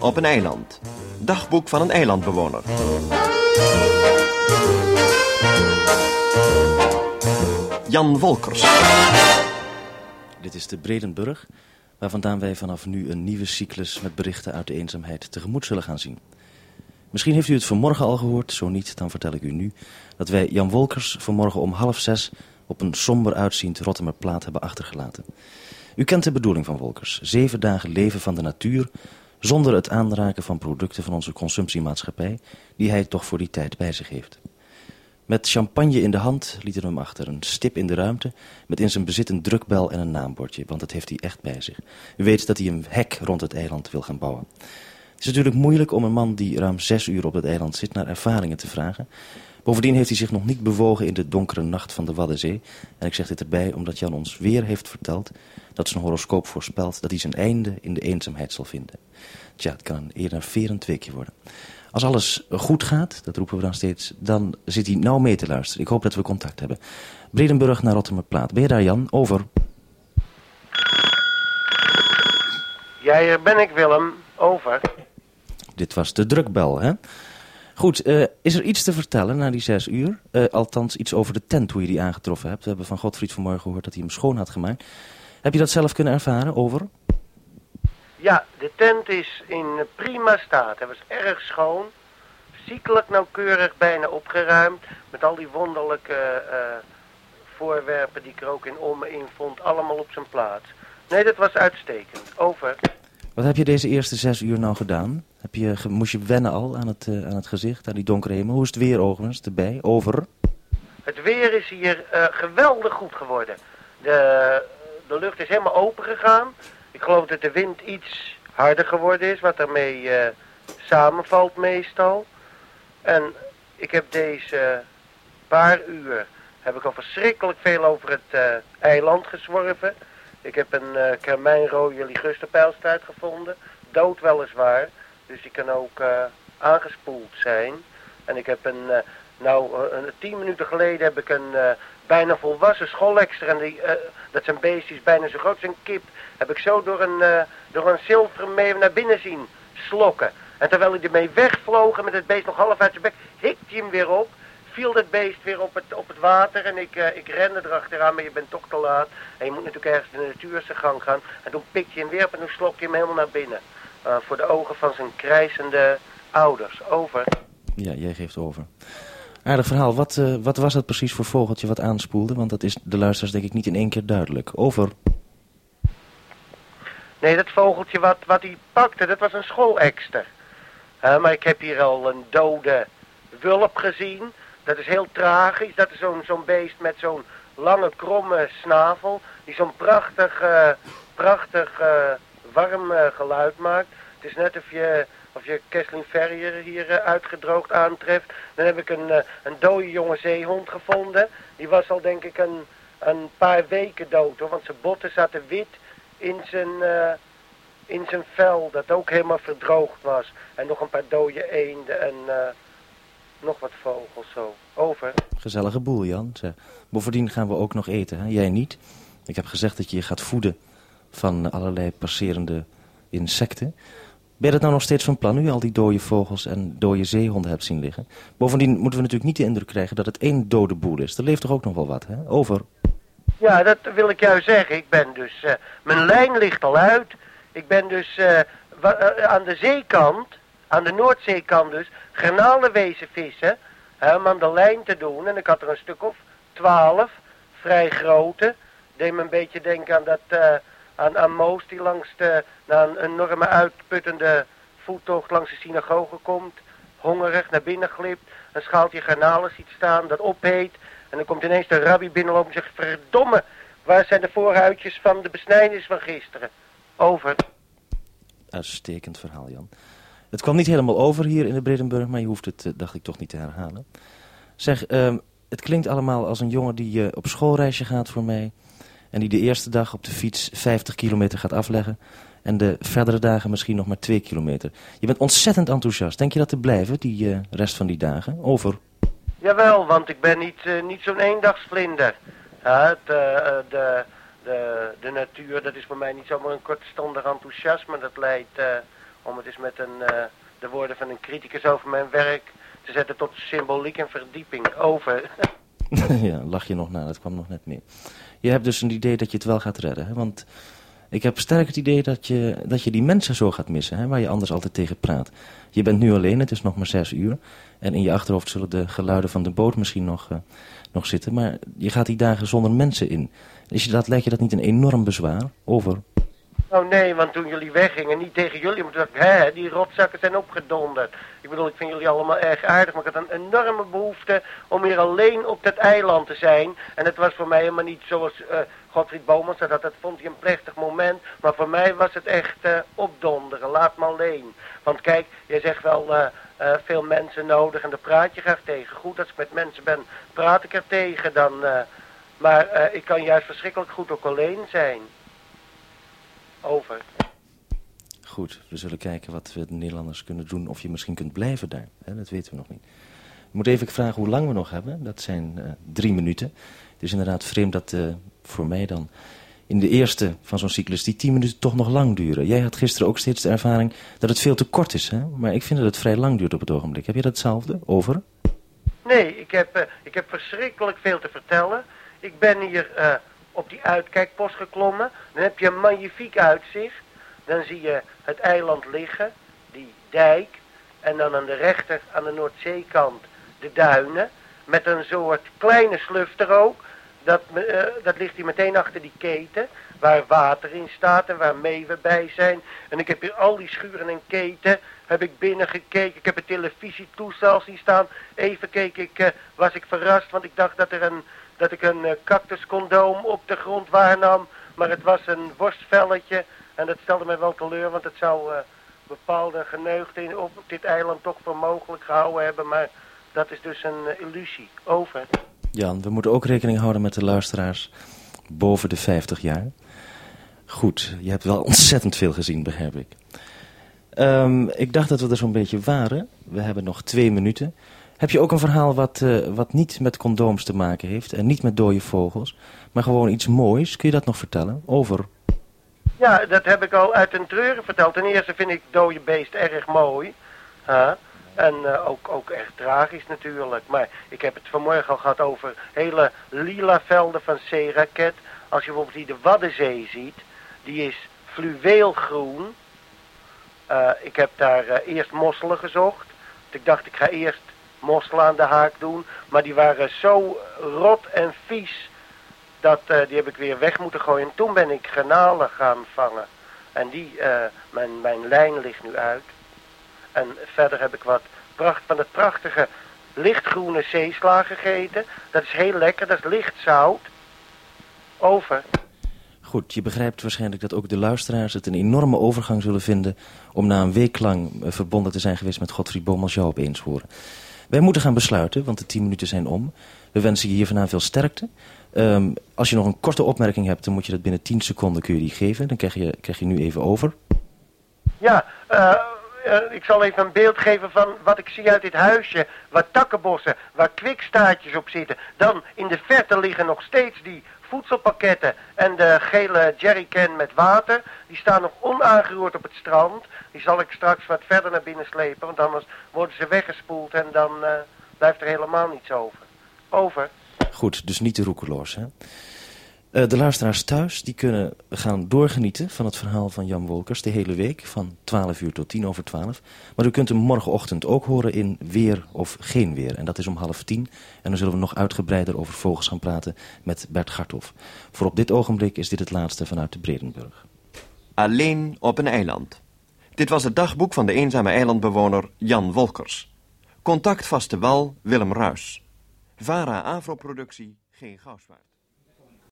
Op een eiland. Dagboek van een eilandbewoner. Jan Wolkers. Dit is de Bredenburg, waar vandaan wij vanaf nu een nieuwe cyclus met berichten uit de eenzaamheid tegemoet zullen gaan zien. Misschien heeft u het vanmorgen al gehoord, zo niet, dan vertel ik u nu dat wij Jan Wolkers vanmorgen om half zes op een somber uitziend Rotterdamplaat hebben achtergelaten. U kent de bedoeling van Wolkers. Zeven dagen leven van de natuur, zonder het aanraken van producten van onze consumptiemaatschappij, die hij toch voor die tijd bij zich heeft. Met champagne in de hand liet hij hem achter, een stip in de ruimte, met in zijn bezit een drukbel en een naambordje, want dat heeft hij echt bij zich. U weet dat hij een hek rond het eiland wil gaan bouwen. Het is natuurlijk moeilijk om een man die ruim zes uur op het eiland zit naar ervaringen te vragen. Bovendien heeft hij zich nog niet bewogen in de donkere nacht van de Waddenzee. En ik zeg dit erbij omdat Jan ons weer heeft verteld dat zijn horoscoop voorspelt dat hij zijn einde in de eenzaamheid zal vinden. Tja, het kan een eerder weekje worden. Als alles goed gaat, dat roepen we dan steeds, dan zit hij nauw mee te luisteren. Ik hoop dat we contact hebben. Bredenburg naar Rotterdamplaat. Ben je daar, Jan? Over. Ja, hier ben ik, Willem. Over. Dit was de drukbel, hè? Goed, uh, is er iets te vertellen na die zes uur? Uh, althans, iets over de tent, hoe je die aangetroffen hebt. We hebben van Godfried vanmorgen gehoord dat hij hem schoon had gemaakt. Heb je dat zelf kunnen ervaren? Over? Ja, de tent is in prima staat. Hij was erg schoon. Ziekelijk nauwkeurig bijna opgeruimd. Met al die wonderlijke uh, voorwerpen die ik er ook in om me in vond. Allemaal op zijn plaats. Nee, dat was uitstekend. Over. Wat heb je deze eerste zes uur nou gedaan? Je, moest je wennen al aan het, uh, aan het gezicht, aan die donkere hemel? Hoe is het weer overigens erbij? Over? Het weer is hier uh, geweldig goed geworden. De, de lucht is helemaal open gegaan. Ik geloof dat de wind iets harder geworden is, wat daarmee uh, samenvalt meestal. En ik heb deze paar uur, heb ik al verschrikkelijk veel over het eiland gezworven. Ik heb een uh, kermijnrode ligusterpijlstaart gevonden, dood weliswaar. Dus die kan ook aangespoeld zijn. En ik heb een, nou, een, tien minuten geleden heb ik een bijna volwassen schollekster. En die, dat zijn beestjes bijna zo groot als een kip heb ik zo door een, door een zilveren mee naar binnen zien slokken. En terwijl hij ermee wegvloog en met het beest nog half uit zijn bek, hikte hij hem weer op. Viel het beest weer op het, op het water en ik, ik rende erachteraan, maar je bent toch te laat. En je moet natuurlijk ergens de natuur zijn gang gaan. En toen pikte hij hem weer op en toen slokte hij hem helemaal naar binnen. Uh, voor de ogen van zijn krijzende ouders. Over. Ja, jij geeft over. Aardig verhaal. Wat, uh, wat was dat precies voor vogeltje wat aanspoelde? Want dat is de luisteraars denk ik niet in één keer duidelijk. Over. Nee, dat vogeltje wat, wat hij pakte, dat was een schoolekster. Uh, maar ik heb hier al een dode wulp gezien. Dat is heel tragisch. Dat is zo'n zo'n beest met zo'n lange, kromme snavel. Die zo'n prachtig, uh, prachtig warm geluid maakt. Het is net of je, of je Kesslin Ferrier hier uitgedroogd aantreft. Dan heb ik een, een dode jonge zeehond gevonden. Die was al denk ik een, een paar weken dood hoor. Want zijn botten zaten wit in zijn, in zijn vel, dat ook helemaal verdroogd was. En nog een paar dode eenden en nog wat vogels zo. Over. Gezellige boel, Jan. Bovendien gaan we ook nog eten, hè? Jij niet. Ik heb gezegd dat je je gaat voeden van allerlei passerende insecten. Ben je dat nou nog steeds van plan, nu al die dode vogels en dode zeehonden hebt zien liggen? Bovendien moeten we natuurlijk niet de indruk krijgen dat het één dode boel is. Er leeft toch ook nog wel wat, hè? Over. Ja, dat wil ik jou zeggen. Ik ben dus... Uh, mijn lijn ligt al uit. Ik ben dus uh, aan de zeekant, aan de Noordzeekant dus, garnalen wezen vissen. Hè, om aan de lijn te doen. En ik had er een stuk of twaalf, vrij grote. Deed me een beetje denken aan dat... Aan, aan Moos die langs de, na een enorme uitputtende voettocht langs de synagoge komt. Hongerig naar binnen glipt. Een schaaltje garnalen ziet staan, dat opheet. En dan komt ineens de rabbi binnenlopen en zegt... Verdomme, waar zijn de voorhuidjes van de besnijdenis van gisteren? Over. Uitstekend verhaal, Jan. Het kwam niet helemaal over hier in de Bredenburg... maar je hoeft het, dacht ik, toch niet te herhalen. Zeg, uh, het klinkt allemaal als een jongen die uh, op schoolreisje gaat voor mij... en die de eerste dag op de fiets 50 kilometer gaat afleggen... en de verdere dagen misschien nog maar 2 kilometer. Je bent ontzettend enthousiast. Denk je dat te blijven, die uh, rest van die dagen? Over. Jawel, want ik ben niet, uh, niet zo'n eendagsvlinder. Ja, de, de, de, de natuur, dat is voor mij niet zomaar een kortstondig enthousiasme. Dat leidt uh, om het eens met een, eh, de woorden van een criticus over mijn werk te zetten tot symboliek en verdieping. Over. ja, lach je nog na, dat kwam nog net meer. Je hebt dus een idee dat je het wel gaat redden, hè? want ik heb sterk het idee dat je, dat je die mensen zo gaat missen, hè? waar je anders altijd tegen praat. Je bent nu alleen, het is nog maar zes uur. En in je achterhoofd zullen de geluiden van de boot misschien nog, uh, nog zitten. Maar je gaat die dagen zonder mensen in. Is je dat, lijkt je dat niet een enorm bezwaar? Over. Oh nee, want toen jullie weggingen, niet tegen jullie, maar toen dacht ik, hè, die rotzakken zijn opgedonderd. Ik bedoel, ik vind jullie allemaal erg aardig, maar ik had een enorme behoefte om hier alleen op dat eiland te zijn. En het was voor mij helemaal niet zoals uh, Godfried Bomans dat, dat vond hij een plechtig moment. Maar voor mij was het echt uh, opdonderen, laat me alleen. Want kijk, je zegt wel uh, veel mensen nodig en daar praat je graag tegen. Goed, als ik met mensen ben, praat ik er tegen dan. maar ik kan juist verschrikkelijk goed ook alleen zijn. Over. Goed, we zullen kijken wat we de Nederlanders kunnen doen. Of je misschien kunt blijven daar. Hè? Dat weten we nog niet. Ik moet even vragen hoe lang we nog hebben. Dat zijn uh, drie minuten. Het is inderdaad vreemd dat uh, voor mij dan in de eerste van zo'n cyclus die tien minuten toch nog lang duren. Jij had gisteren ook steeds de ervaring dat het veel te kort is. Hè? Maar ik vind dat het vrij lang duurt op het ogenblik. Heb je datzelfde? Over? Nee, ik heb, uh, ik heb verschrikkelijk veel te vertellen. Ik ben hier op die uitkijkpost geklommen. Dan heb je een magnifiek uitzicht. Dan zie je het eiland liggen, die dijk. En dan aan de rechter, aan de Noordzeekant, de duinen. Met een soort kleine sluf er ook. Dat, uh, dat ligt hier meteen achter die keten. Waar water in staat en waar meeuwen bij zijn. En ik heb hier al die schuren en keten. Heb ik binnen gekeken. Ik heb het televisietoestel zien staan. Even keek ik, uh, was ik verrast. Want ik dacht dat, er een, dat ik een uh, cactuscondoom op de grond waarnam. Maar het was een worstvelletje. En dat stelde mij wel teleur, want het zou uh, bepaalde geneugden op dit eiland toch voor mogelijk gehouden hebben. Maar dat is dus een uh, illusie. Over. Jan, we moeten ook rekening houden met de luisteraars boven de 50 jaar. Goed, je hebt wel ontzettend veel gezien, begrijp ik. Um, ik dacht dat we er zo'n beetje waren. We hebben nog twee minuten. Heb je ook een verhaal wat, uh, wat niet met condooms te maken heeft en niet met dode vogels, maar gewoon iets moois? Kun je dat nog vertellen? Over. Ja, dat heb ik al uit een treuren verteld. Ten eerste vind ik dode beest erg mooi. En uh, ook, ook erg tragisch natuurlijk. Maar ik heb het vanmorgen al gehad over hele lila velden van zeeraket. Als je bijvoorbeeld hier de Waddenzee ziet, die is fluweelgroen. Uh, ik heb daar eerst mosselen gezocht. Ik dacht, ik ga eerst mosselen aan de haak doen. Maar die waren zo rot en vies dat, uh, die heb ik weer weg moeten gooien. En toen ben ik granalen gaan vangen. En die, uh, mijn, mijn lijn ligt nu uit. En verder heb ik wat pracht, van het prachtige lichtgroene zeesla gegeten. Dat is heel lekker, dat is licht zout. Over. Goed, je begrijpt waarschijnlijk dat ook de luisteraars het een enorme overgang zullen vinden... om na een week lang uh, verbonden te zijn geweest met Godfried Boom als jou opeens horen. Wij moeten gaan besluiten, want de tien minuten zijn om. We wensen je hier vandaan veel sterkte. Um, als je nog een korte opmerking hebt, dan moet je dat binnen 10 seconden kun je die geven. Dan krijg je, krijg je nu even over. Ja, uh, uh, ik zal even een beeld geven van wat ik zie uit dit huisje. Wat takkenbossen, waar kwikstaartjes op zitten. Dan in de verte liggen nog steeds die voedselpakketten en de gele jerrycan met water. Die staan nog onaangeroerd op het strand. Die zal ik straks wat verder naar binnen slepen, want anders worden ze weggespoeld en dan uh, blijft er helemaal niets over. Over. Goed, dus niet te roekeloos. Hè? Uh, de luisteraars thuis die kunnen gaan doorgenieten van het verhaal van Jan Wolkers de hele week van 12 uur tot 10 over 12. Maar u kunt hem morgenochtend ook horen in Weer of Geen Weer. En dat is om half tien. En dan zullen we nog uitgebreider over vogels gaan praten met Bert Garthof. Voor op dit ogenblik is dit het laatste vanuit de Bredenburg. Alleen op een eiland. Dit was het dagboek van de eenzame eilandbewoner Jan Wolkers. Contact vaste wal Willem Ruis. VARA Afro-productie, geen Gouwswaard.